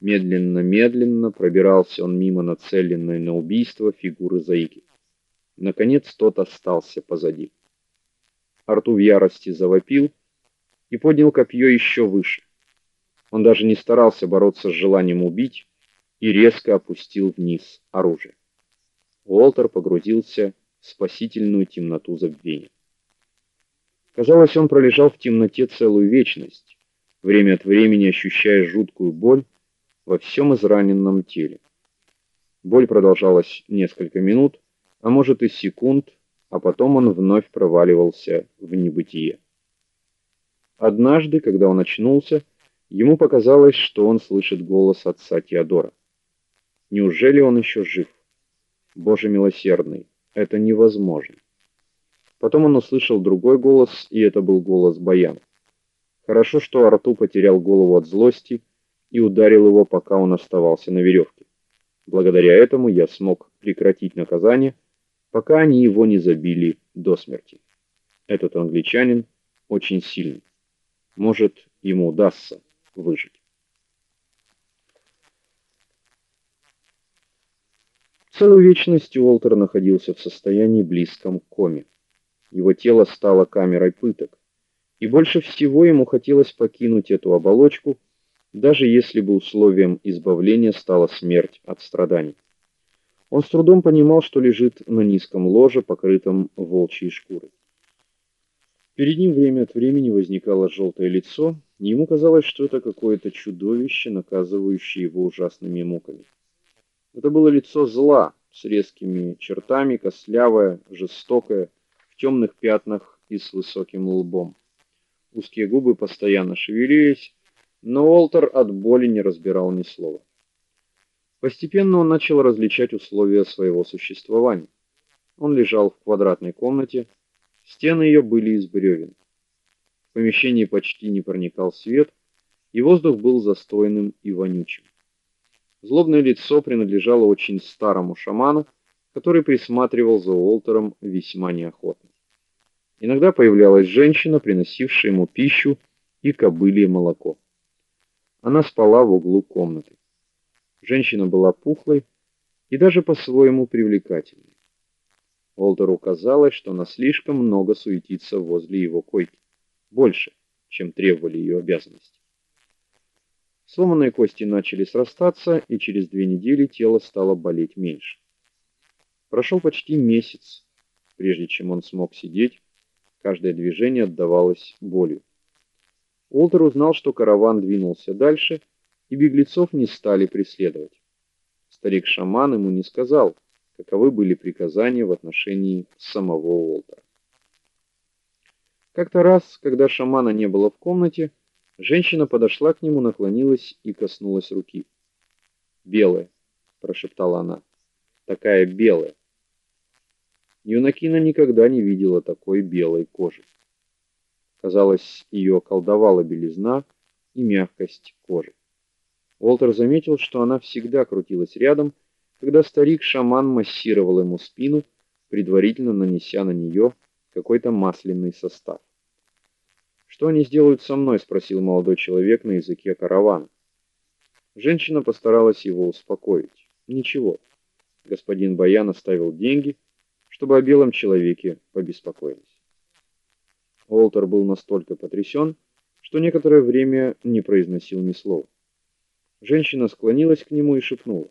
Медленно-медленно пробирался он мимо нацеленной на убийство фигуры Заики. Наконец тот остался позади. Арту в ярости завопил и поднял копье еще выше. Он даже не старался бороться с желанием убить и резко опустил вниз оружие. Уолтер погрузился в спасительную темноту забвения. Казалось, он пролежал в темноте целую вечность, время от времени ощущая жуткую боль во всем израненном теле. Боль продолжалась несколько минут, а может и секунд, а потом он вновь проваливался в небытие. Однажды, когда он очнулся, ему показалось, что он слышит голос отца Теодора. Неужели он еще жив? Боже милосердный, это невозможно. Потом он услышал другой голос, и это был голос Баяна. Хорошо, что Арту потерял голову от злости и ударил его, пока он оставался на веревке. Благодаря этому я смог прекратить наказание, пока они его не забили до смерти. Этот англичанин очень сильный. Может, ему удастся выжить. Целую вечность Уолтер находился в состоянии близком к коме. Его тело стало камерой пыток, и больше всего ему хотелось покинуть эту оболочку даже если бы условием избавления стала смерть от страданий. Он с трудом понимал, что лежит на низком ложе, покрытом волчьей шкурой. Перед ним время от времени возникало желтое лицо, и ему казалось, что это какое-то чудовище, наказывающее его ужасными муками. Это было лицо зла, с резкими чертами, костлявое, жестокое, в темных пятнах и с высоким лбом. Узкие губы постоянно шевелились, но Уолтер от боли не разбирал ни слова. Постепенно он начал различать условия своего существования. Он лежал в квадратной комнате, стены ее были из бревен. В помещении почти не проникал свет, и воздух был застойным и вонючим. Злобное лицо принадлежало очень старому шаману, который присматривал за Уолтером весьма неохотно. Иногда появлялась женщина, приносившая ему пищу и кобылье молоко. Она спала в углу комнаты. Женщина была пухлой и даже по-своему привлекательной. Волтеру казалось, что она слишком много суетится возле его койки, больше, чем требовали ее обязанности. Сломанные кости начали срастаться, и через две недели тело стало болеть меньше. Прошел почти месяц, прежде чем он смог сидеть, каждое движение отдавалось болью. Уолтер узнал, что караван двинулся дальше, и беглецов не стали преследовать. Старик-шаман ему не сказал, каковы были приказания в отношении самого Уолтера. Как-то раз, когда шамана не было в комнате, женщина подошла к нему, наклонилась и коснулась руки. "Белая", прошептала она. "Такая белая". Юнакина никогда не видела такой белой кожи. Казалось, ее колдовала белизна и мягкость кожи. Уолтер заметил, что она всегда крутилась рядом, когда старик-шаман массировал ему спину, предварительно нанеся на нее какой-то масляный состав. "Что они сделают со мной?" спросил молодой человек на языке каравана. Женщина постаралась его успокоить. "Ничего. Господин Баян оставил деньги, чтобы о белом человеке побеспокоились". Уолтер был настолько потрясен, что некоторое время не произносил ни слова. Женщина склонилась к нему и шепнула: